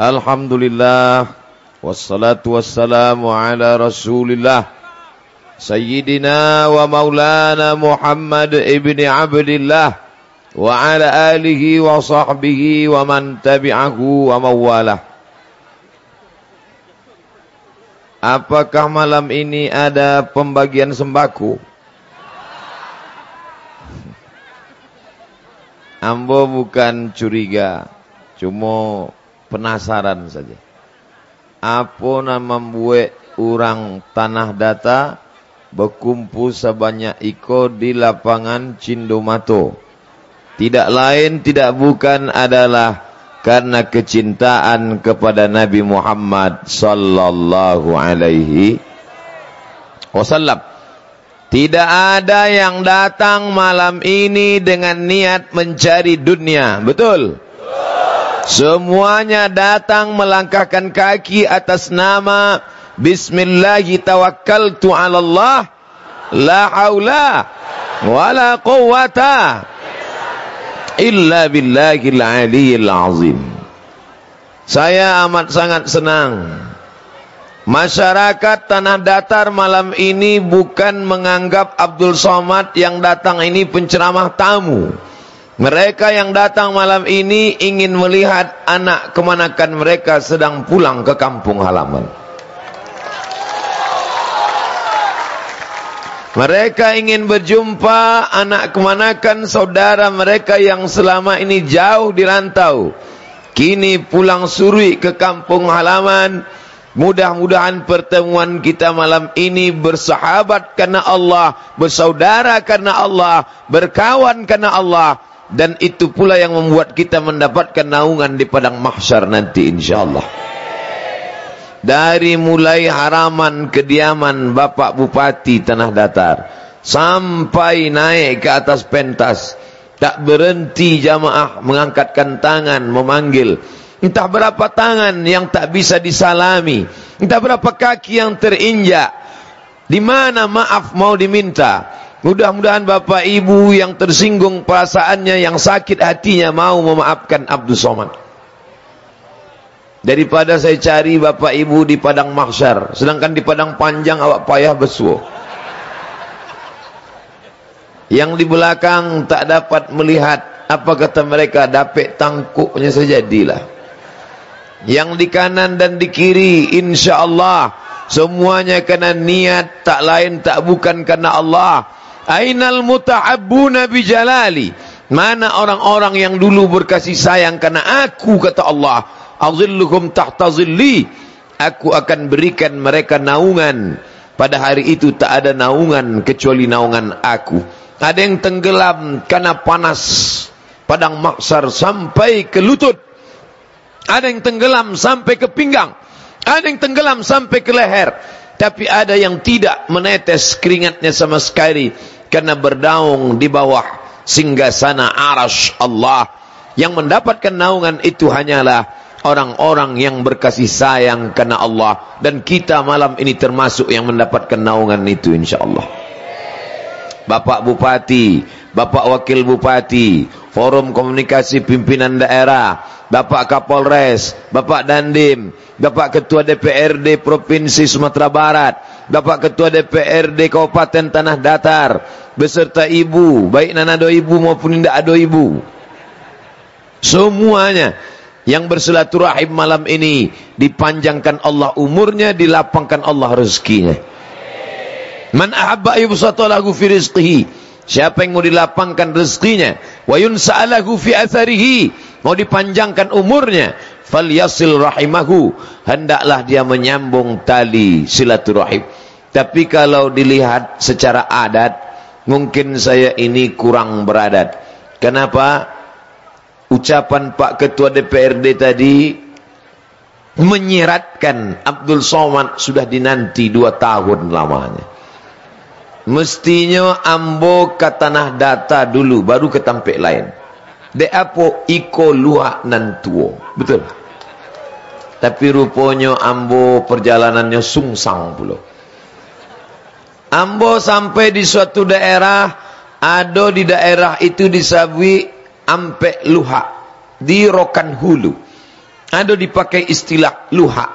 Alhamdulillah. Wassalatu wassalamu ala Rasulillah. Sayyidina wa maulana Muhammad ibni Abdillah. Wa ala alihi wa sahbihi wa man tabi'ahu wa mawalah. Apakah malam ini ada pembagian sembako? Ambo bukan curiga, cuma penasaran saja. Apa nama buat orang tanah data berkumpul sebanyak iko di lapangan Cindomato? Tidak lain, tidak bukan adalah karena kecintaan kepada Nabi Muhammad sallallahu alaihi wasallam. Tidak ada yang datang malam ini dengan niat mencari dunia. Betul? Semuanya datang melangkahkan kaki atas nama Bismillahi tawakkaltu Allah. La haula wala quwata illa billahil aliyil azim. Saya amat sangat senang. Masyarakat tanah datar malam ini bukan menganggap Abdul Somad yang datang ini penceramah tamu. Mereka yang datang malam ini ingin melihat anak kemanakan mereka sedang pulang ke kampung halaman. Mereka ingin berjumpa anak kemanakan saudara mereka yang selama ini jauh di rantau. Kini pulang suri ke kampung halaman. Mudah-mudahan pertemuan kita malam ini bersahabat karena Allah. Bersaudara karena Allah. Berkawan karena Allah. Dan itu pula yang membuat kita mendapatkan naungan di padang mahsyar nanti insyaAllah. Allah. Dari mulai haraman kediaman Bapak Bupati Tanah Datar Sampai naik ke atas pentas Tak berhenti jamaah mengangkatkan tangan memanggil Entah berapa tangan yang tak bisa disalami Entah berapa kaki yang terinjak Di mana maaf mau diminta Mudah-mudahan Bapak Ibu yang tersinggung perasaannya Yang sakit hatinya mau memaafkan Abdul Somad Daripada saya cari bapak ibu di padang mahsyar. Sedangkan di padang panjang awak payah bersuah. Yang di belakang tak dapat melihat. Apa kata mereka? Dapet tangkuknya sejadilah. Yang di kanan dan di kiri. Insya Allah. Semuanya kena niat. Tak lain tak bukan karena Allah. Ainal muta'abbuna bijalali. Mana orang-orang yang dulu berkasih sayang karena aku kata Allah. Azilluhum tahta zilli aku akan berikan mereka naungan. Pada hari itu tak ada naungan kecuali naungan aku. Ada yang tenggelam karena panas padang maksar sampai ke lutut. Ada yang tenggelam sampai ke pinggang. Ada yang tenggelam sampai ke leher. Tapi ada yang tidak menetes keringatnya sama sekali karena berdaung di bawah singgasana arash Allah yang mendapatkan naungan itu hanyalah orang-orang yang berkasih sayang karena Allah dan kita malam ini termasuk yang mendapatkan naungan itu insyaallah. Bapak Bupati, Bapak Wakil Bupati, Forum Komunikasi Pimpinan Daerah, Bapak Kapolres, Bapak Dandim, Bapak Ketua DPRD Provinsi Sumatera Barat, Bapak Ketua DPRD Kabupaten Tanah Datar, beserta ibu, baik nanado ibu maupun tidak ado ibu. Semuanya yang bersilaturahim malam ini dipanjangkan Allah umurnya dilapangkan Allah rezekinya man ahabba yubsata lahu fi rizqihi siapa yang mau dilapangkan rezekinya? Wa yunsa'alahu fi atharihi. Mau dipanjangkan umurnya? Falyasil rahimahu. Hendaklah dia menyambung tali silaturahim. Tapi kalau dilihat secara adat mungkin saya ini kurang beradat. Kenapa? Ucapan Pak Ketua DPRD tadi menyiratkan Abdul Somad sudah dinanti dua tahun lamanya. Mestinya ambo ke tanah data dulu baru ke tampik lain. De apo iko luak nan tuo. Betul. Tapi rupanya ambo perjalanannya sungsang pula. Ambo sampai di suatu daerah, ada di daerah itu disabui ampe luha di Rokan Hulu. Ada dipakai istilah luha.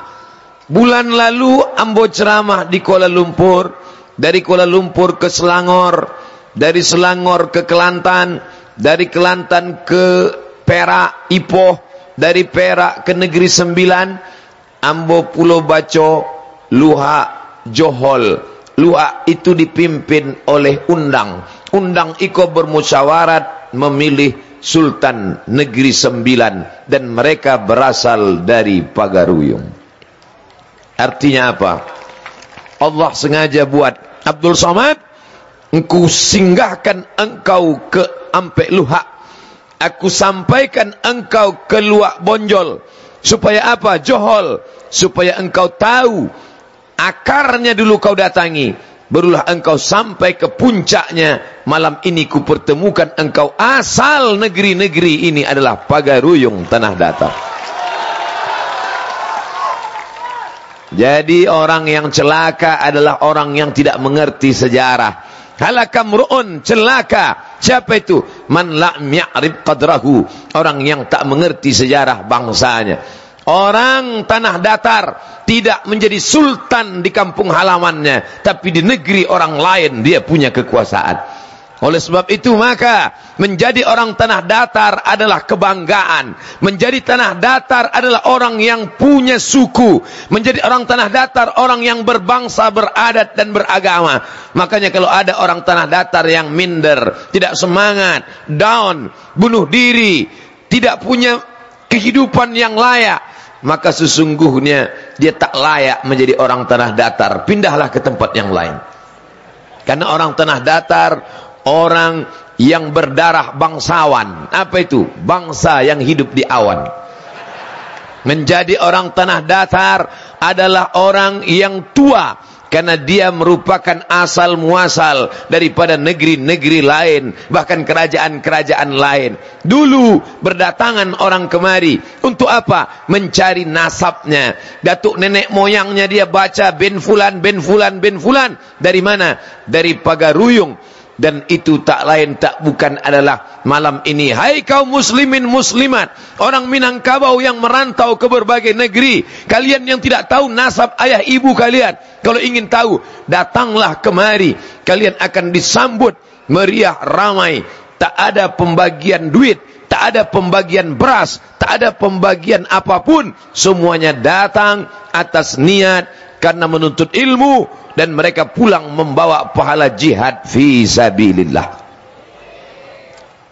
Bulan lalu ambo ceramah di Kuala Lumpur, dari Kuala Lumpur ke Selangor, dari Selangor ke Kelantan, dari Kelantan ke Perak, Ipoh, dari Perak ke Negeri Sembilan, Ambo Pulau Baco, Luha, Johol. Luha itu dipimpin oleh undang. Undang Iko bermusyawarat memilih Sultan Negeri Sembilan dan mereka berasal dari Pagaruyung. Artinya apa? Allah sengaja buat Abdul Somad engkau singgahkan engkau ke Ampek Luhak. Aku sampaikan engkau ke Luak Bonjol. Supaya apa? Johol. Supaya engkau tahu akarnya dulu kau datangi. Barulah engkau sampai ke puncaknya. Malam ini ku pertemukan engkau. Asal negeri-negeri ini adalah Pagaruyung tanah datar jadi orang yang celaka adalah orang yang tidak mengerti sejarah. Halaka mru'un celaka. Siapa itu? Man lam ya'rif qadrahu. Orang yang tak mengerti sejarah bangsanya. Orang tanah datar tidak menjadi sultan di kampung halamannya, tapi di negeri orang lain dia punya kekuasaan. Oleh sebab itu maka menjadi orang tanah datar adalah kebanggaan. Menjadi tanah datar adalah orang yang punya suku. Menjadi orang tanah datar orang yang berbangsa, beradat dan beragama. Makanya kalau ada orang tanah datar yang minder, tidak semangat, down, bunuh diri, tidak punya kehidupan yang layak, maka sesungguhnya dia tak layak menjadi orang tanah datar. Pindahlah ke tempat yang lain. Karena orang tanah datar, orang yang berdarah bangsawan. Apa itu? Bangsa yang hidup di awan. Menjadi orang tanah datar adalah orang yang tua karena dia merupakan asal muasal daripada negeri-negeri lain bahkan kerajaan-kerajaan lain dulu berdatangan orang kemari untuk apa mencari nasabnya datuk nenek moyangnya dia baca bin fulan bin fulan bin fulan dari mana dari pagaruyung dan itu tak lain tak bukan adalah malam ini. Hai kaum muslimin muslimat. Orang Minangkabau yang merantau ke berbagai negeri. Kalian yang tidak tahu nasab ayah ibu kalian. Kalau ingin tahu datanglah kemari. Kalian akan disambut meriah ramai. Tak ada pembagian duit tak ada pembagian beras tak ada pembagian apa pun. Semuanya datang atas niat karena menuntut ilmu dan mereka pulang membawa pahala jihad fi sabilillah.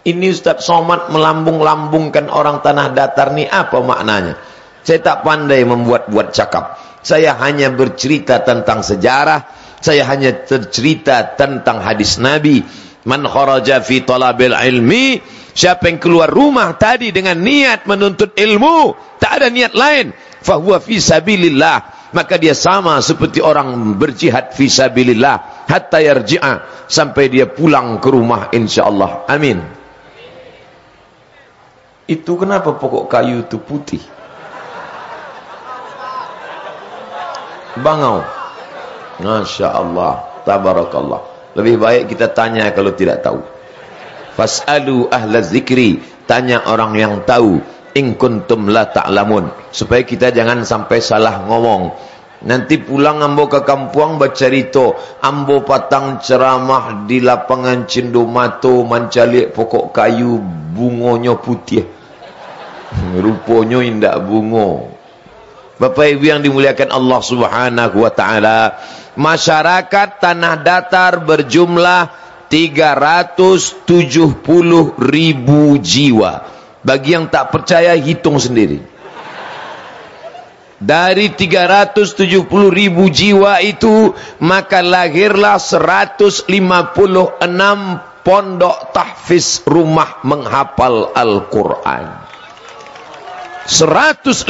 Ini Ustaz Somad melambung-lambungkan orang tanah datar ni apa maknanya? Saya tak pandai membuat-buat cakap. Saya hanya bercerita tentang sejarah, saya hanya bercerita tentang hadis Nabi. Man kharaja fi talabil ilmi, siapa yang keluar rumah tadi dengan niat menuntut ilmu, tak ada niat lain, fahuwa fi sabilillah maka dia sama seperti orang berjihad fisabilillah hatta yarji'a sampai dia pulang ke rumah insyaallah. Amin. Itu kenapa pokok kayu itu putih? Bangau. Masya Allah Tabarakallah. Lebih baik kita tanya kalau tidak tahu. Fas'alu ahla zikri. Tanya orang yang tahu in kuntum la ta'lamun. Supaya kita jangan sampai salah ngomong. Nanti pulang ambo ke kampung bercerita ambo patang ceramah di lapangan cendomato mancalik pokok kayu bungonya putih. Rupanya indak bungo. Bapak Ibu yang dimuliakan Allah Subhanahu wa taala masyarakat tanah datar berjumlah 370 ribu jiwa bagi yang tak percaya hitung sendiri. Dari 370 ribu jiwa itu maka lahirlah 156 pondok tahfiz rumah menghafal Al-Quran. 156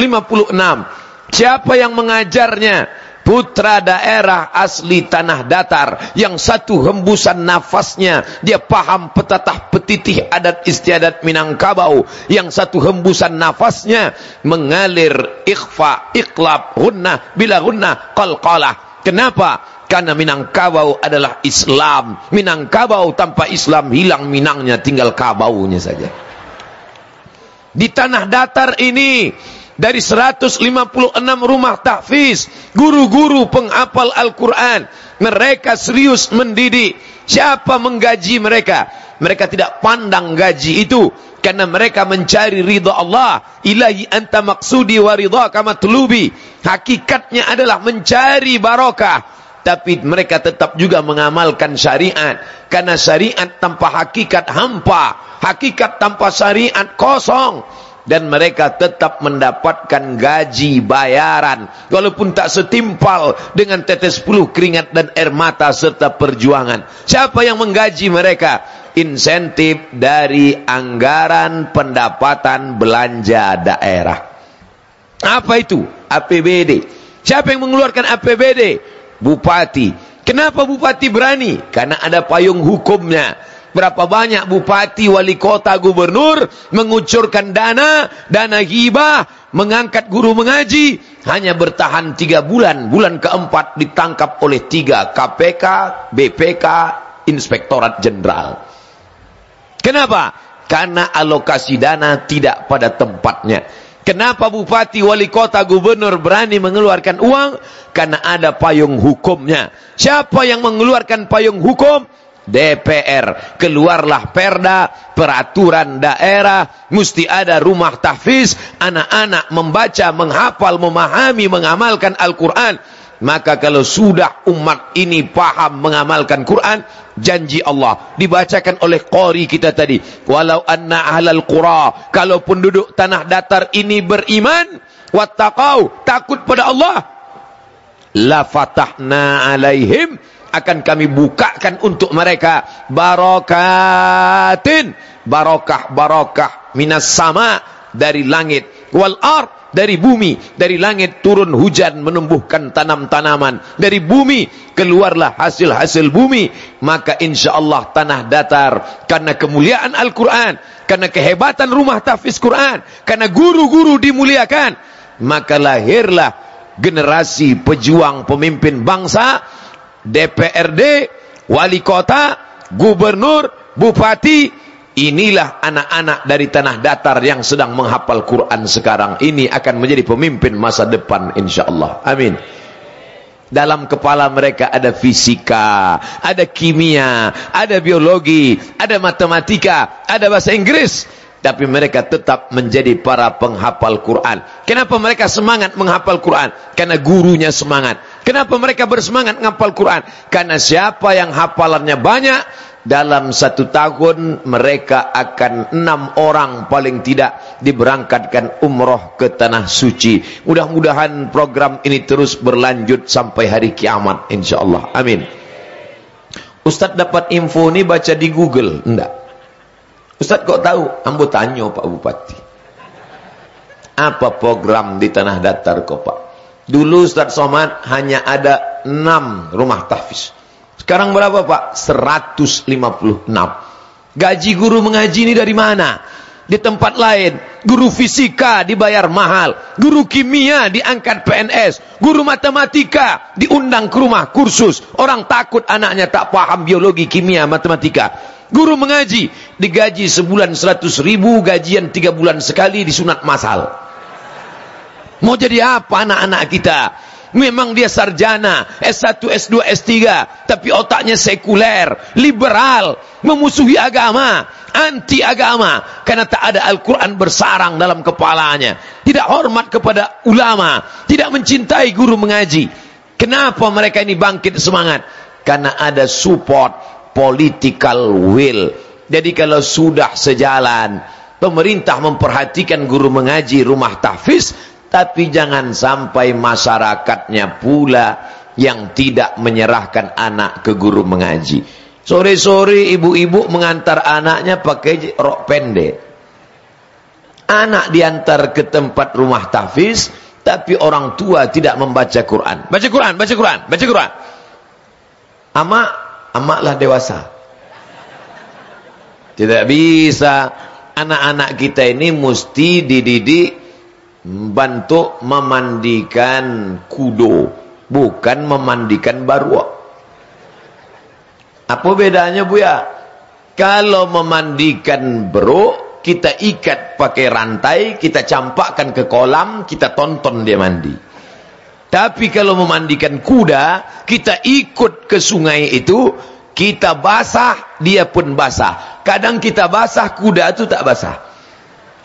Siapa yang mengajarnya? Putra daerah asli tanah datar yang satu hembusan nafasnya. Dia paham petatah petitih adat istiadat Minangkabau. Yang satu hembusan nafasnya mengalir ikhfa iqlab hunnah bila hunnah qalqalah. Kenapa? Karena Minangkabau adalah Islam. Minangkabau tanpa Islam hilang Minangnya tinggal kabaunya saja. Di tanah datar ini dari 156 rumah tahfiz, guru-guru penghafal Al-Quran. Mereka serius mendidik. Siapa menggaji mereka? Mereka tidak pandang gaji itu. Karena mereka mencari ridha Allah. Ilahi anta maksudi wa ridha kama tulubi. Hakikatnya adalah mencari barokah. Tapi mereka tetap juga mengamalkan syariat. Karena syariat tanpa hakikat hampa. Hakikat tanpa syariat kosong dan mereka tetap mendapatkan gaji bayaran. Walaupun tak setimpal dengan tetes puluh keringat dan air mata serta perjuangan. Siapa yang menggaji mereka? Insentif dari anggaran pendapatan belanja daerah. Apa itu? APBD siapa yang mengeluarkan APBD bupati. Kenapa bupati berani? Karena ada payung hukumnya Berapa banyak bupati, wali kota, gubernur mengucurkan dana, dana hibah, mengangkat guru mengaji, hanya bertahan tiga bulan. Bulan keempat ditangkap oleh tiga KPK, BPK, Inspektorat Jenderal. Kenapa? Karena alokasi dana tidak pada tempatnya. Kenapa bupati, wali kota, gubernur berani mengeluarkan uang? Karena ada payung hukumnya. Siapa yang mengeluarkan payung hukum? DPR keluarlah perda peraturan daerah mesti ada rumah tahfiz anak-anak membaca menghafal memahami mengamalkan Al-Qur'an. Maka kalau sudah umat ini paham mengamalkan Quran janji Allah. Dibacakan oleh qori kita tadi. Walau anna ahlal qura kalau penduduk tanah datar ini beriman wattaqau takut pada Allah. La fatahna alaihim akan kami bukakan untuk mereka. Barokatin barokah barokah. Minas sama. Dari langit. Wal ard. Dari bumi. Dari langit turun hujan menumbuhkan tanam-tanaman. Dari bumi keluarlah hasil-hasil bumi. Maka insyaallah tanah datar. Karena kemuliaan Al-Qur'an. Karena kehebatan rumah tahfiz Quran. Karena guru-guru dimuliakan. Maka lahirlah generasi pejuang pemimpin bangsa DPRD, wali kota, gubernur, bupati, inilah anak-anak dari tanah datar yang sedang menghafal Quran sekarang ini akan menjadi pemimpin masa depan insyaallah. Amin. Dalam kepala mereka ada fisika, ada kimia, ada biologi, ada matematika, ada bahasa Inggris tapi mereka tetap menjadi para penghafal Quran. Kenapa mereka semangat menghafal Quran? Karena gurunya semangat. Kenapa mereka bersemangat menghafal Quran? Karena siapa yang hafalannya banyak, dalam satu tahun mereka akan enam orang paling tidak diberangkatkan umroh ke tanah suci. Mudah-mudahan program ini terus berlanjut sampai hari kiamat insyaAllah. Amin. Ustaz dapat info ini baca di Google? Enggak. Ustaz kok tahu? Ambo tanya Pak Bupati. Apa program di tanah datar kok Pak? Dulu Ustaz Somad hanya ada 6 rumah tahfiz. Sekarang berapa Pak? 156. Gaji guru mengaji ini dari mana? Di tempat lain, guru fisika dibayar mahal, guru kimia diangkat PNS, guru matematika diundang ke rumah kursus. Orang takut anaknya tak paham biologi, kimia, matematika. Guru mengaji digaji sebulan seratus ribu, gajian tiga bulan sekali disunat masal. Mau jadi apa anak-anak kita? Memang dia sarjana, S1, S2, S3, tapi otaknya sekuler, liberal, memusuhi agama, anti agama, karena tak ada Al-Quran bersarang dalam kepalanya. Tidak hormat kepada ulama, tidak mencintai guru mengaji. Kenapa mereka ini bangkit semangat? Karena ada support political will. Jadi kalau sudah sejalan, pemerintah memperhatikan guru mengaji rumah tahfiz, tapi jangan sampai masyarakatnya pula yang tidak menyerahkan anak ke guru mengaji. Sore-sore ibu-ibu mengantar anaknya pakai rok pendek. Anak diantar ke tempat rumah tahfiz, tapi orang tua tidak membaca Quran. Baca Quran, baca Quran, baca Quran. Amak, amaklah dewasa. Tidak bisa anak-anak kita ini mesti dididik bantu memandikan kudo, bukan memandikan baruak. Apa bedanya Bu ya? Kalau memandikan bro, kita ikat pakai rantai, kita campakkan ke kolam, kita tonton dia mandi. Tapi kalau memandikan kuda, kita ikut ke sungai itu, kita basah, dia pun basah. Kadang kita basah, kuda itu tak basah.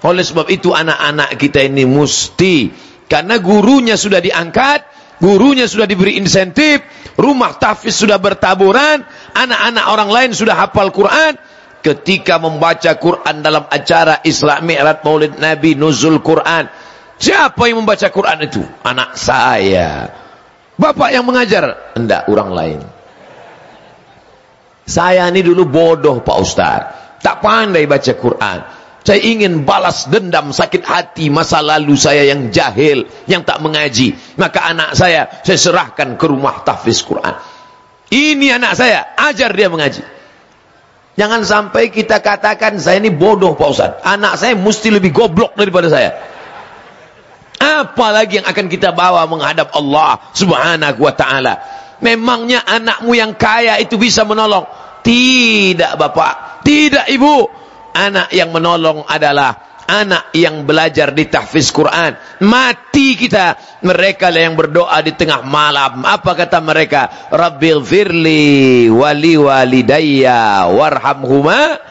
Oleh sebab itu anak-anak kita ini mesti, karena gurunya sudah diangkat, gurunya sudah diberi insentif, rumah tahfiz sudah bertaburan, anak-anak orang lain sudah hafal Quran, ketika membaca Quran dalam acara Islam Mi'raj Maulid Nabi Nuzul Quran, Siapa yang membaca Quran itu? Anak saya. Bapak yang mengajar? Enggak, orang lain. Saya ini dulu bodoh Pak Ustaz. Tak pandai baca Quran. Saya ingin balas dendam sakit hati masa lalu saya yang jahil, yang tak mengaji. Maka anak saya, saya serahkan ke rumah tahfiz Quran. Ini anak saya, ajar dia mengaji. Jangan sampai kita katakan saya ini bodoh Pak Ustaz. Anak saya mesti lebih goblok daripada saya. Apalagi yang akan kita bawa menghadap Allah subhanahu wa ta'ala. Memangnya anakmu yang kaya itu bisa menolong? Tidak bapak. Tidak ibu. Anak yang menolong adalah anak yang belajar di tahfiz Quran. Mati kita. Mereka yang berdoa di tengah malam. Apa kata mereka? Rabbil firli wali walidayya warhamhumah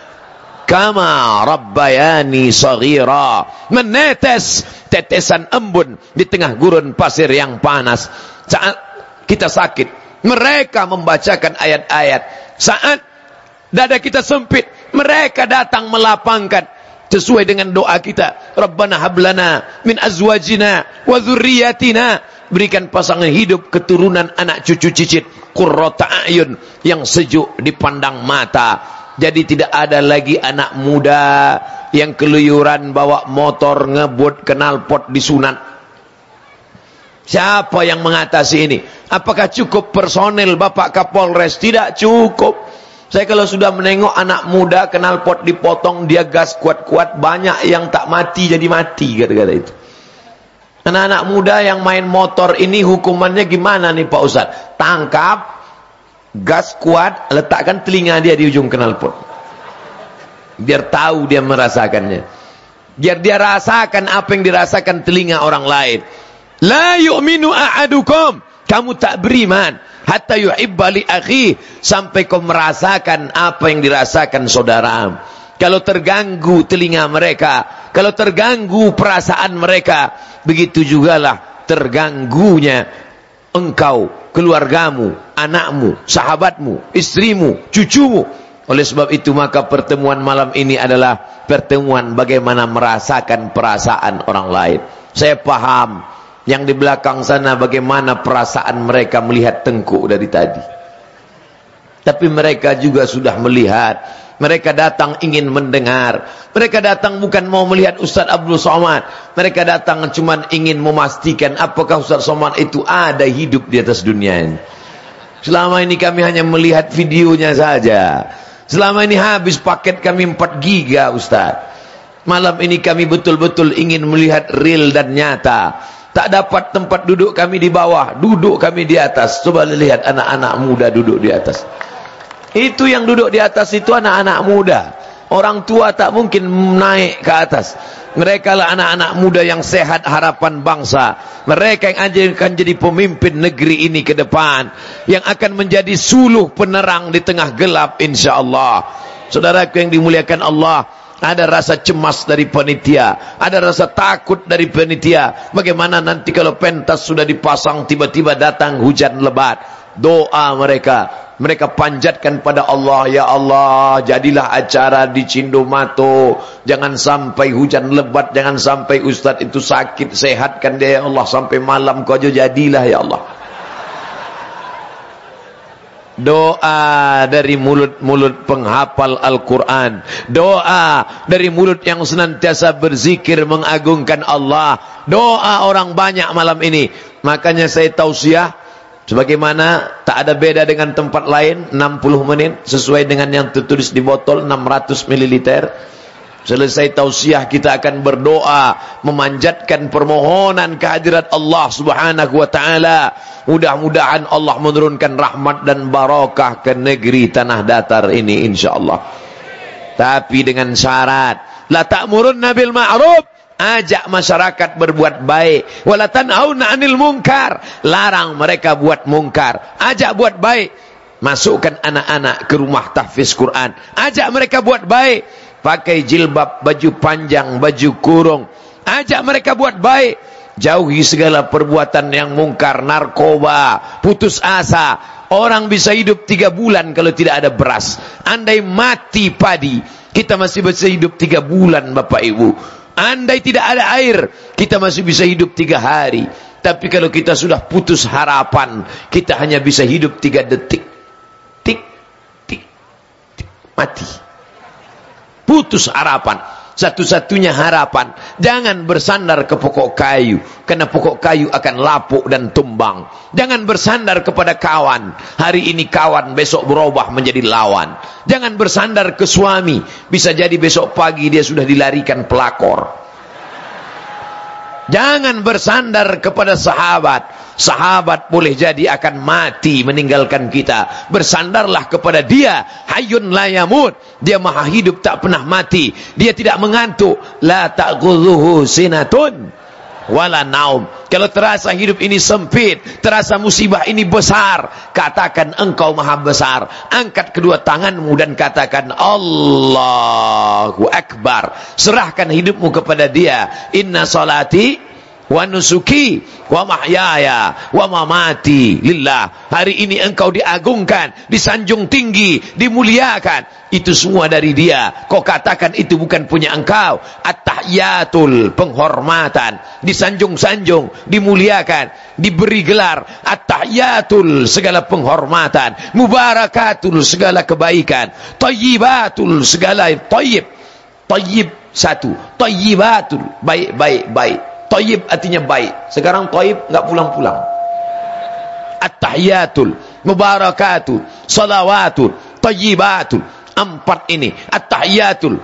kama rabbayani saghira menetes tetesan embun di tengah gurun pasir yang panas saat kita sakit mereka membacakan ayat-ayat saat dada kita sempit mereka datang melapangkan sesuai dengan doa kita Rabbana hablana min azwajina wa dzurriyyatina berikan pasangan hidup keturunan anak cucu cicit qurrata ayun yang sejuk dipandang mata jadi tidak ada lagi anak muda yang keluyuran bawa motor ngebut pot disunat. Siapa yang mengatasi ini? Apakah cukup personel Bapak Kapolres? Tidak cukup. Saya kalau sudah menengok anak muda kenal pot dipotong, dia gas kuat-kuat, banyak yang tak mati jadi mati kata-kata itu. Anak-anak muda yang main motor ini hukumannya gimana nih Pak Ustaz? Tangkap, gas kuat, letakkan telinga dia di ujung knalpot. Biar tahu dia merasakannya. Biar dia rasakan apa yang dirasakan telinga orang lain. La yu'minu a'adukum. Kamu tak beriman. Hatta yu'ibba li akhi. Sampai kau merasakan apa yang dirasakan saudara. Kalau terganggu telinga mereka. Kalau terganggu perasaan mereka. Begitu jugalah terganggunya engkau keluargamu, anakmu, sahabatmu, istrimu, cucumu. Oleh sebab itu maka pertemuan malam ini adalah pertemuan bagaimana merasakan perasaan orang lain. Saya paham yang di belakang sana bagaimana perasaan mereka melihat tengkuk dari tadi. Tapi mereka juga sudah melihat. Mereka datang ingin mendengar. Mereka datang bukan mau melihat Ustaz Abdul Somad. Mereka datang cuma ingin memastikan apakah Ustaz Somad itu ada hidup di atas dunia ini. Selama ini kami hanya melihat videonya saja. Selama ini habis paket kami 4 giga Ustaz. Malam ini kami betul-betul ingin melihat real dan nyata. Tak dapat tempat duduk kami di bawah. Duduk kami di atas. Coba lihat anak-anak muda duduk di atas. Itu yang duduk di atas itu anak-anak muda. Orang tua tak mungkin naik ke atas. Mereka lah anak-anak muda yang sehat harapan bangsa. Mereka yang akan jadi pemimpin negeri ini ke depan. Yang akan menjadi suluh penerang di tengah gelap insyaAllah. Saudaraku yang dimuliakan Allah. Ada rasa cemas dari panitia. Ada rasa takut dari panitia. Bagaimana nanti kalau pentas sudah dipasang tiba-tiba datang hujan lebat. Doa mereka mereka panjatkan pada Allah ya Allah jadilah acara di Cindomato jangan sampai hujan lebat jangan sampai ustaz itu sakit sehatkan dia ya Allah sampai malam kau jadilah ya Allah Doa dari mulut-mulut penghafal Al-Quran. Doa dari mulut yang senantiasa berzikir mengagungkan Allah. Doa orang banyak malam ini. Makanya saya tausiah. Sebagaimana tak ada beda dengan tempat lain. 60 menit. Sesuai dengan yang tertulis di botol. 600 mililiter. Selesai tausiah kita akan berdoa memanjatkan permohonan kehadirat Allah Subhanahu wa taala. Mudah-mudahan Allah menurunkan rahmat dan barakah ke negeri tanah datar ini insyaallah. Tapi dengan syarat la ta'murunna bil ma'ruf. Ajak masyarakat berbuat baik. Wala tanhauna 'anil munkar. Larang mereka buat mungkar ajak buat baik. Masukkan anak-anak ke rumah tahfiz Quran. Ajak mereka buat baik pakai jilbab, baju panjang, baju kurung. Ajak mereka buat baik. Jauhi segala perbuatan yang mungkar, narkoba, putus asa. Orang bisa hidup tiga bulan kalau tidak ada beras. Andai mati padi, kita masih bisa hidup tiga bulan Bapak Ibu. Andai tidak ada air, kita masih bisa hidup tiga hari. Tapi kalau kita sudah putus harapan, kita hanya bisa hidup tiga detik. Tik, tik, tik, mati putus harapan. Satu-satunya harapan jangan bersandar ke pokok kayu karena pokok kayu akan lapuk dan tumbang. Jangan bersandar kepada kawan hari ini kawan besok berubah menjadi lawan. Jangan bersandar ke suami bisa jadi besok pagi dia sudah dilarikan pelakor. Jangan bersandar kepada sahabat. Sahabat boleh jadi akan mati meninggalkan kita. Bersandarlah kepada dia. Hayyun layamut. Dia maha hidup tak pernah mati. Dia tidak mengantuk. La ta'gudhuhu sinatun wala naum. Kalau terasa hidup ini sempit, terasa musibah ini besar, katakan engkau maha besar. Angkat kedua tanganmu dan katakan Allahu Akbar. Serahkan hidupmu kepada dia. Inna salati wa nusuki wa mahyaya wa mamati lillah. Hari ini engkau diagungkan disanjung tinggi dimuliakan. Itu semua dari dia. Kau katakan itu bukan punya engkau. At-tahiyatul penghormatan. Disanjung-sanjung dimuliakan diberi gelar. At-tahiyatul segala penghormatan. Mubarakatul segala kebaikan. Tayyibatul segala tayyib. Tayyib satu. Tayyibatul baik Tayyib artinya baik. Sekarang tayyib enggak pulang-pulang. At-tahiyatul, mubarakatul, salawatul, tayyibatul. Empat ini. At-tahiyatul,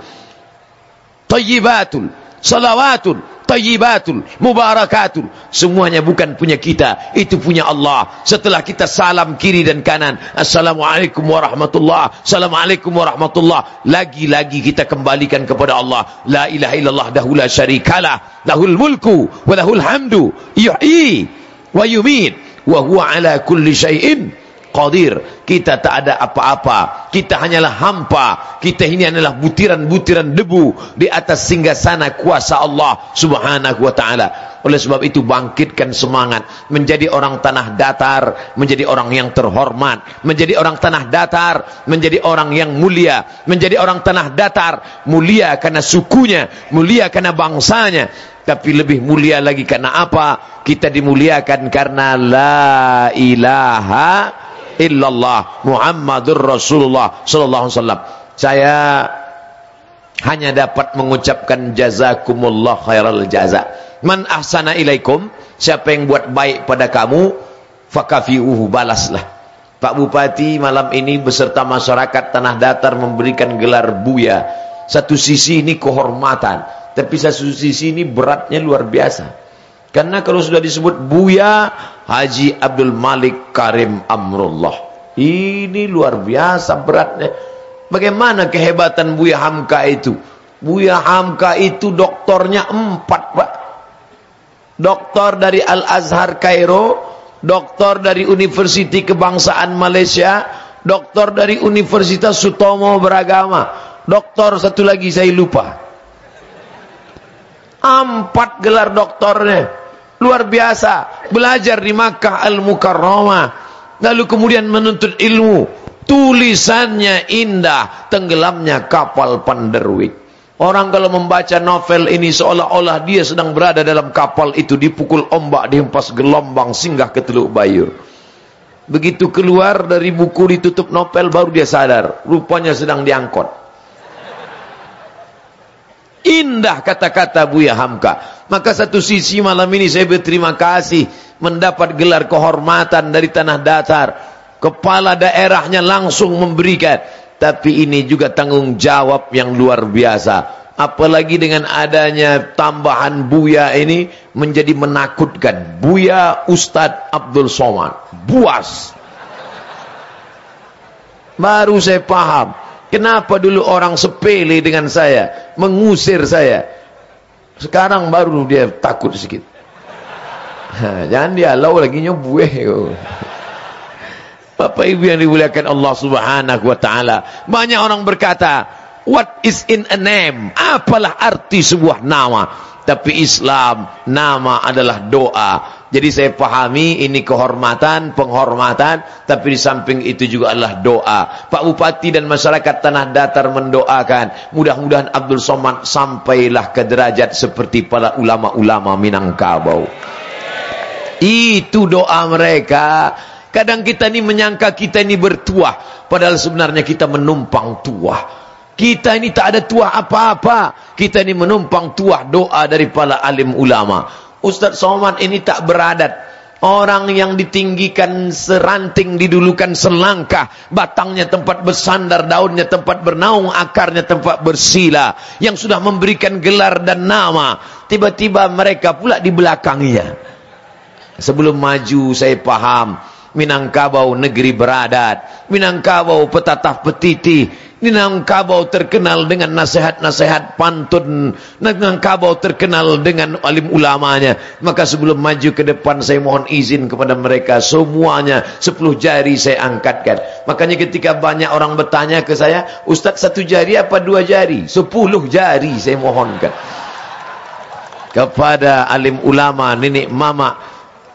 tayyibatul, salawatul, tayyibatul, mubarakatul. Semuanya bukan punya kita, itu punya Allah. Setelah kita salam kiri dan kanan, Assalamualaikum warahmatullah, Assalamualaikum warahmatullah. Lagi-lagi kita kembalikan kepada Allah. La ilaha illallah dahula syarikalah, lahul mulku wa lahul hamdu, yuhyi wa yumit, wa huwa ala kulli syai'in qadir. Kita tak ada apa-apa. Kita hanyalah hampa. Kita ini adalah butiran-butiran debu di atas singgasana kuasa Allah subhanahu wa ta'ala. Oleh sebab itu bangkitkan semangat. Menjadi orang tanah datar menjadi orang yang terhormat. Menjadi orang tanah datar menjadi orang yang mulia. Menjadi orang tanah datar mulia karena sukunya mulia karena bangsanya. Tapi lebih mulia lagi karena apa? Kita dimuliakan karena la ilaha illallah Muhammadur Rasulullah sallallahu alaihi wasallam. Saya hanya dapat mengucapkan jazakumullah khairal jaza. Man ahsana ilaikum, siapa yang buat baik pada kamu, fakafiuhu balaslah. Pak Bupati malam ini beserta masyarakat Tanah Datar memberikan gelar buya. Satu sisi ini kehormatan, tapi satu sisi ini beratnya luar biasa. Karena kalau sudah disebut Buya Haji Abdul Malik Karim Amrullah. Ini luar biasa beratnya. Bagaimana kehebatan Buya Hamka itu? Buya Hamka itu doktornya empat, Pak. Doktor dari Al-Azhar Kairo, doktor dari Universiti Kebangsaan Malaysia, doktor dari Universitas Sutomo Beragama, doktor satu lagi saya lupa. Empat gelar doktornya luar biasa. Belajar di Makkah Al-Mukarramah. Lalu kemudian menuntut ilmu. Tulisannya indah. Tenggelamnya kapal Panderwit orang kalau membaca novel ini seolah-olah dia sedang berada dalam kapal itu. Dipukul ombak dihempas gelombang singgah ke Teluk Bayur. Begitu keluar dari buku ditutup novel baru dia sadar. Rupanya sedang diangkut. Indah kata-kata Buya Hamka. Maka satu sisi malam ini saya berterima kasih mendapat gelar kehormatan dari tanah datar. Kepala daerahnya langsung memberikan. Tapi ini juga tanggung jawab yang luar biasa. Apalagi dengan adanya tambahan Buya ini menjadi menakutkan. Buya Ustadz Abdul Somad. Buas. Baru saya paham. Kenapa dulu orang sepele dengan saya. Mengusir saya. Sekarang baru dia takut sedikit. jangan dia lau lagi nyobueh. Bapak Ibu yang dimuliakan Allah Subhanahu wa taala. Banyak orang berkata, What is in a name? Apalah arti sebuah nama? Tapi Islam, nama adalah doa. Jadi saya pahami ini kehormatan, penghormatan. Tapi di samping itu juga adalah doa. Pak Bupati dan masyarakat Tanah Datar mendoakan. Mudah-mudahan Abdul Somad sampailah ke derajat seperti para ulama-ulama Minangkabau. Itu doa mereka. Kadang kita ini menyangka kita ini bertuah. Padahal sebenarnya kita menumpang tuah. Kita ini tak ada tuah apa-apa. Kita ini menumpang tuah doa dari para alim ulama. Ustaz Somad ini tak beradat. Orang yang ditinggikan seranting didulukan selangkah. Batangnya tempat bersandar, daunnya tempat bernaung, akarnya tempat bersila. Yang sudah memberikan gelar dan nama. Tiba-tiba mereka pula di belakangnya. Sebelum maju saya paham. Minangkabau negeri beradat. Minangkabau petatah petiti. Minangkabau terkenal dengan nasihat-nasihat pantun. Minangkabau terkenal dengan alim ulamanya. Maka sebelum maju ke depan saya mohon izin kepada mereka. Semuanya sepuluh jari saya angkatkan. Makanya ketika banyak orang bertanya ke saya. Ustaz satu jari apa dua jari? Sepuluh jari saya mohonkan. Kepada alim ulama, nenek mama,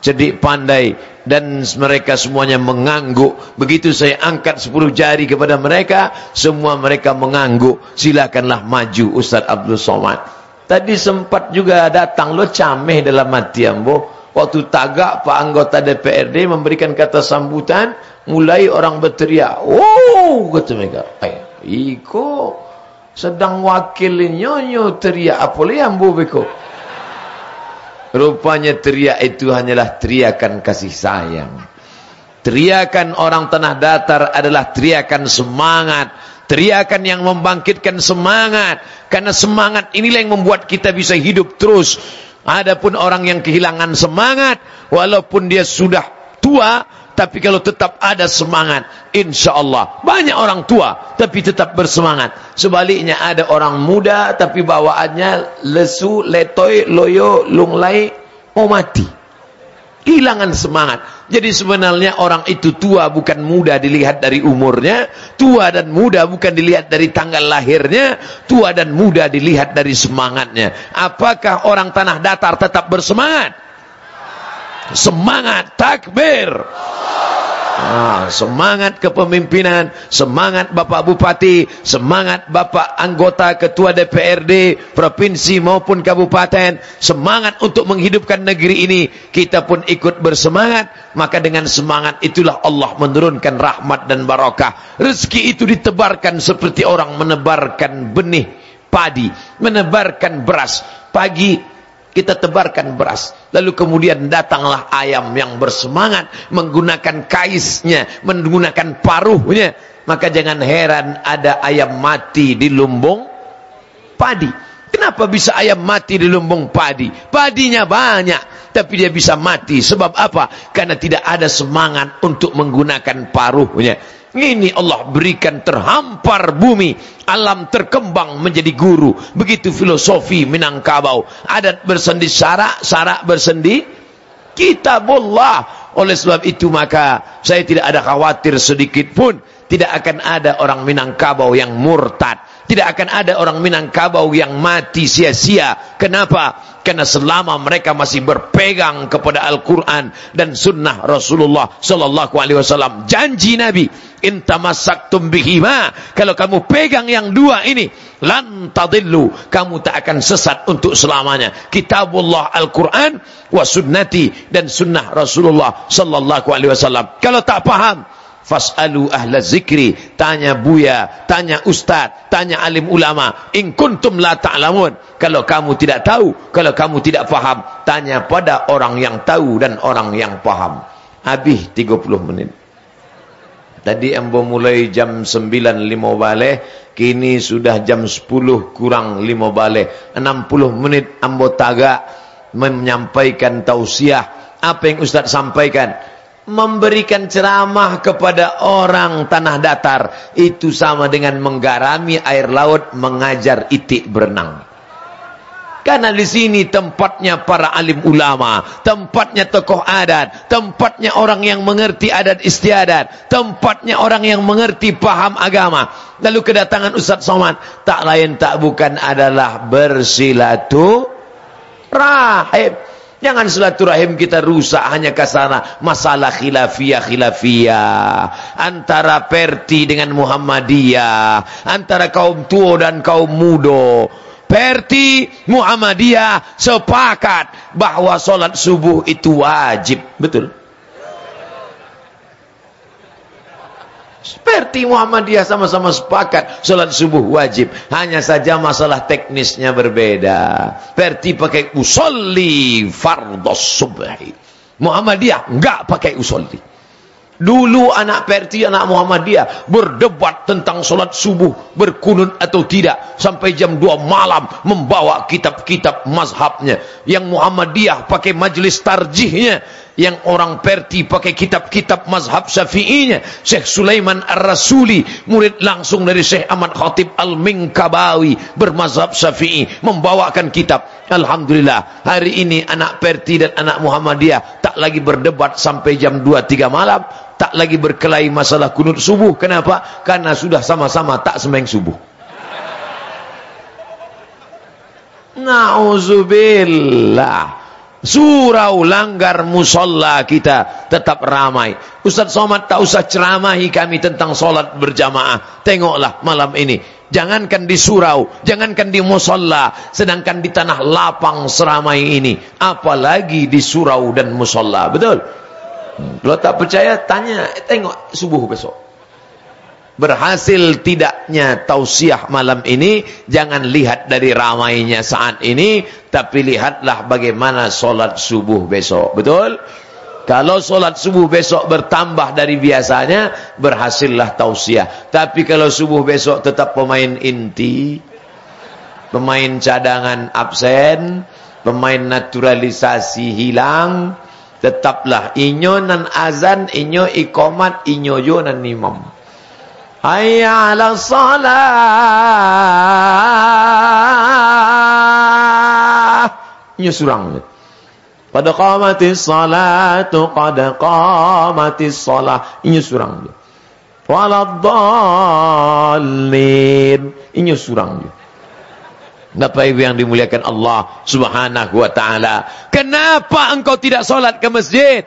cedik pandai dan mereka semuanya mengangguk. Begitu saya angkat sepuluh jari kepada mereka, semua mereka mengangguk. Silakanlah maju Ustaz Abdul Somad. Tadi sempat juga datang lo cameh dalam hati ambo. Waktu tagak Pak anggota DPRD memberikan kata sambutan, mulai orang berteriak. Oh, kata mereka. Eh, iko sedang wakil nyonyo teriak apa li ambo beko? Rupanya teriak itu hanyalah teriakan kasih sayang. Teriakan orang tanah datar adalah teriakan semangat. Teriakan yang membangkitkan semangat. Karena semangat inilah yang membuat kita bisa hidup terus. Adapun orang yang kehilangan semangat. Walaupun dia sudah tua tapi kalau tetap ada semangat, insya Allah. Banyak orang tua, tapi tetap bersemangat. Sebaliknya ada orang muda, tapi bawaannya lesu, letoy, loyo, lunglai, mau mati. Hilangan semangat. Jadi sebenarnya orang itu tua bukan muda dilihat dari umurnya. Tua dan muda bukan dilihat dari tanggal lahirnya. Tua dan muda dilihat dari semangatnya. Apakah orang tanah datar tetap bersemangat? Semangat takbir. Ah, semangat kepemimpinan, semangat Bapak Bupati, semangat Bapak anggota Ketua DPRD provinsi maupun kabupaten, semangat untuk menghidupkan negeri ini. Kita pun ikut bersemangat, maka dengan semangat itulah Allah menurunkan rahmat dan barakah. Rezeki itu ditebarkan seperti orang menebarkan benih padi, menebarkan beras. Pagi kita tebarkan beras. Lalu kemudian datanglah ayam yang bersemangat menggunakan kaisnya, menggunakan paruhnya. Maka jangan heran ada ayam mati di lumbung padi. Kenapa bisa ayam mati di lumbung padi? Padinya banyak, tapi dia bisa mati. Sebab apa? Karena tidak ada semangat untuk menggunakan paruhnya. Ini Allah berikan terhampar bumi. Alam terkembang menjadi guru. Begitu filosofi Minangkabau. Adat bersendi syarak, syarak bersendi kitabullah. Oleh sebab itu maka saya tidak ada khawatir sedikit pun. Tidak akan ada orang Minangkabau yang murtad. Tidak akan ada orang Minangkabau yang mati sia-sia. Kenapa? Karena selama mereka masih berpegang kepada Al-Quran dan Sunnah Rasulullah Sallallahu Alaihi Wasallam. Janji Nabi in tamassaktum bihima kalau kamu pegang yang dua ini lan tadillu kamu tak akan sesat untuk selamanya kitabullah Al-Qur'an wa sunnati dan sunnah Rasulullah sallallahu alaihi wasallam kalau tak paham Fas'alu ahla zikri. Tanya buya, tanya ustaz, tanya alim ulama. In kuntum la ta'lamun. Kalau kamu tidak tahu, kalau kamu tidak faham, tanya pada orang yang tahu dan orang yang faham. Habis 30 menit. Tadi ambo mulai jam 9.5 balik, kini sudah jam 10 kurang 5 balik. 60 menit ambo tagak menyampaikan tausiah. Apa yang Ustaz sampaikan? memberikan ceramah kepada orang tanah datar itu sama dengan menggarami air laut mengajar itik berenang. Karena di sini tempatnya para alim ulama, tempatnya tokoh adat, tempatnya orang yang mengerti adat istiadat, tempatnya orang yang mengerti paham agama. Lalu kedatangan Ustaz Somad tak lain tak bukan adalah bersilaturahim. Jangan silaturahim kita rusak hanya kasana masalah khilafiyah khilafiyah antara Perti dengan Muhammadiyah, antara kaum tua dan kaum muda. Perti Muhammadiyah sepakat bahawa solat subuh itu wajib, betul? Seperti Muhammadiyah sama-sama sepakat solat subuh wajib. Hanya saja masalah teknisnya berbeda. Seperti pakai usolli fardhos subhi. Muhammadiyah enggak pakai usolli. Dulu anak Perti, anak Muhammadiyah berdebat tentang solat subuh, berkunut atau tidak. Sampai jam 2 malam membawa kitab-kitab mazhabnya. Yang Muhammadiyah pakai majlis tarjihnya yang orang Perti pakai kitab-kitab mazhab syafi'inya. Syekh Sulaiman Ar-Rasuli murid langsung dari Syekh Ahmad Khatib Al-Minkabawi bermazhab syafi'i membawakan kitab. Alhamdulillah hari ini anak Perti dan anak Muhammadiyah tak lagi berdebat sampai jam 2-3 malam tak lagi berkelahi masalah kunut subuh. Kenapa? karena sudah sama-sama tak sembahyang subuh. Na'udzubillah Surau langgar musolla kita tetap ramai. Ustaz Somad tak usah ceramahi kami tentang solat berjamaah. Tengoklah malam ini. Jangankan di surau, jangankan di musolla, sedangkan di tanah lapang seramai ini. Apalagi di surau dan musolla. Betul? Kalau tak percaya, tanya. Tengok subuh besok berhasil tidaknya tausiah malam ini jangan lihat dari ramainya saat ini tapi lihatlah bagaimana solat subuh besok betul? Kalau solat subuh besok bertambah dari biasanya berhasillah tausiah. Tapi kalau subuh besok tetap pemain inti pemain cadangan absen pemain naturalisasi hilang tetaplah inyo nan azan inyo ikomat inyo yo nan imam Hayya ala salah. Ini surang. Pada qamatis salatu qad qamatis salah. Ini surang. Waladdallin. Ini surang. Bapak Ibu yang dimuliakan Allah Subhanahu wa taala. Kenapa engkau tidak solat ke masjid?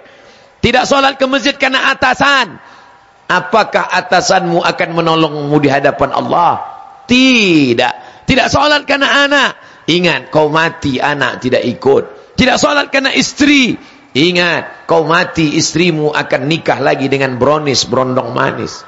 Tidak solat ke masjid karena atasan. Apakah atasanmu akan menolongmu di hadapan Allah? Tidak. Tidak solat karena anak. Ingat, kau mati, anak tidak ikut. Tidak solat karena istri. Ingat, kau mati, istrimu akan nikah lagi dengan bronis, brondong manis.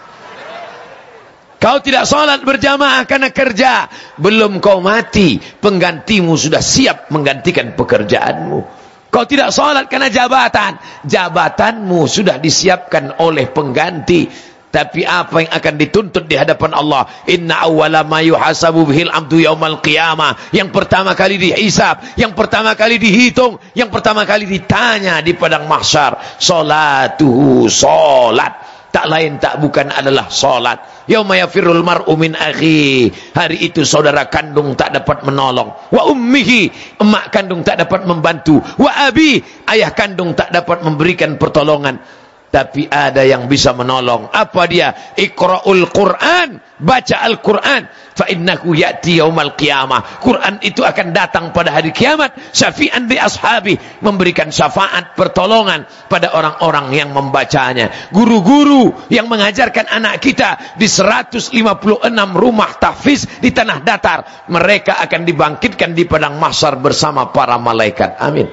Kau tidak solat berjamaah karena kerja. Belum kau mati, penggantimu sudah siap menggantikan pekerjaanmu. Kau tidak sholat karena jabatan. Jabatanmu sudah disiapkan oleh pengganti. Tapi apa yang akan dituntut di hadapan Allah? Inna awwala ma yuhasabu bihil abdu yaumal qiyamah. Yang pertama kali dihisab, yang pertama kali dihitung, yang pertama kali ditanya di padang mahsyar. Salatuhu salat. Tak lain tak bukan adalah salat. Yauma yafirul mar'u min akhi. Hari itu saudara kandung tak dapat menolong. Wa ummihi, emak kandung tak dapat membantu. Wa abi, ayah kandung tak dapat memberikan pertolongan. Tapi ada yang bisa menolong. Apa dia? Iqra'ul Quran, baca Al-Quran. Fa innahu ya'ti yaumal qiyamah. Quran itu akan datang pada hari kiamat, syafi'an li ashabi, memberikan syafaat pertolongan pada orang-orang yang membacanya. Guru-guru yang mengajarkan anak kita di 156 rumah tahfiz di tanah datar, mereka akan dibangkitkan di padang mahsyar bersama para malaikat. Amin.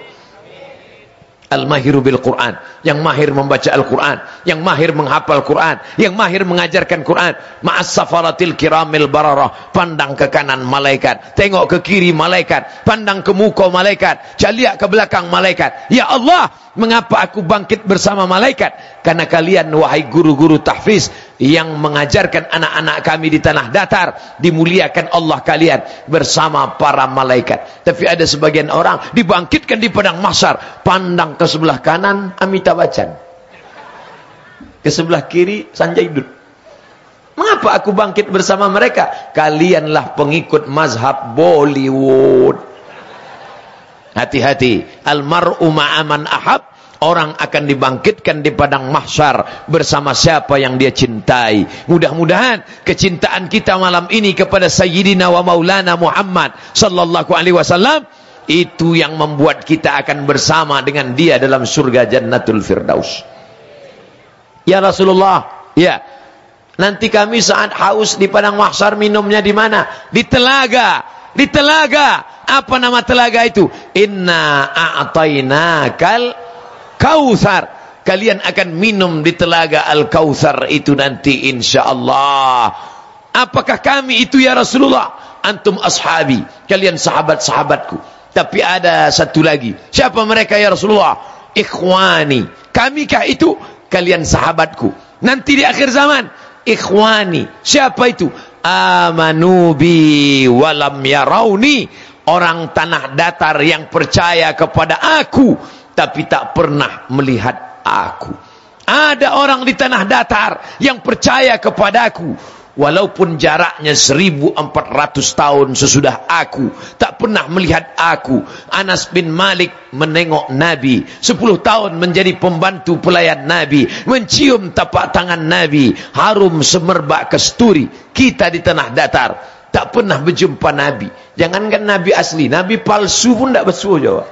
Al-mahiru bil Quran. Yang mahir membaca Al-Quran. Yang mahir menghafal Quran. Yang mahir mengajarkan Quran. Ma'as safaratil kiramil bararah. Pandang ke kanan malaikat. Tengok ke kiri malaikat. Pandang ke muka malaikat. Caliak ke belakang malaikat. Ya Allah, mengapa aku bangkit bersama malaikat? Karena kalian wahai guru-guru tahfiz yang mengajarkan anak-anak kami di tanah datar dimuliakan Allah kalian bersama para malaikat. Tapi ada sebagian orang dibangkitkan di padang mahsyar, pandang ke sebelah kanan Amitabh Bachchan. Ke sebelah kiri Sanjay Dutt. Mengapa aku bangkit bersama mereka? Kalianlah pengikut mazhab Bollywood. Hati-hati. Almar'u ma'aman ahab orang akan dibangkitkan di padang mahsyar bersama siapa yang dia cintai. Mudah-mudahan kecintaan kita malam ini kepada Sayyidina wa Maulana Muhammad sallallahu alaihi wasallam itu yang membuat kita akan bersama dengan dia dalam surga Jannatul Firdaus. Ya Rasulullah, ya. Nanti kami saat haus di padang mahsyar minumnya di mana? Di telaga. Di telaga. Apa nama telaga itu? Inna a'tainakal Kautsar. Kalian akan minum di telaga Al-Kautsar itu nanti insyaallah. Apakah kami itu ya Rasulullah? Antum ashabi, kalian sahabat-sahabatku. Tapi ada satu lagi. Siapa mereka ya Rasulullah? Ikhwani. Kamikah itu? Kalian sahabatku. Nanti di akhir zaman, ikhwani. Siapa itu? Amanu bi walam yarauni. Orang tanah datar yang percaya kepada aku tapi tak pernah melihat aku. Ada orang di tanah datar yang percaya kepadaku. Walaupun jaraknya 1400 tahun sesudah aku. Tak pernah melihat aku. Anas bin Malik menengok Nabi. 10 tahun menjadi pembantu pelayan Nabi. Mencium tapak tangan Nabi. Harum semerbak kesturi. Kita di tanah datar. Tak pernah berjumpa Nabi. Jangankan Nabi asli. Nabi palsu pun tak bersuah jawab.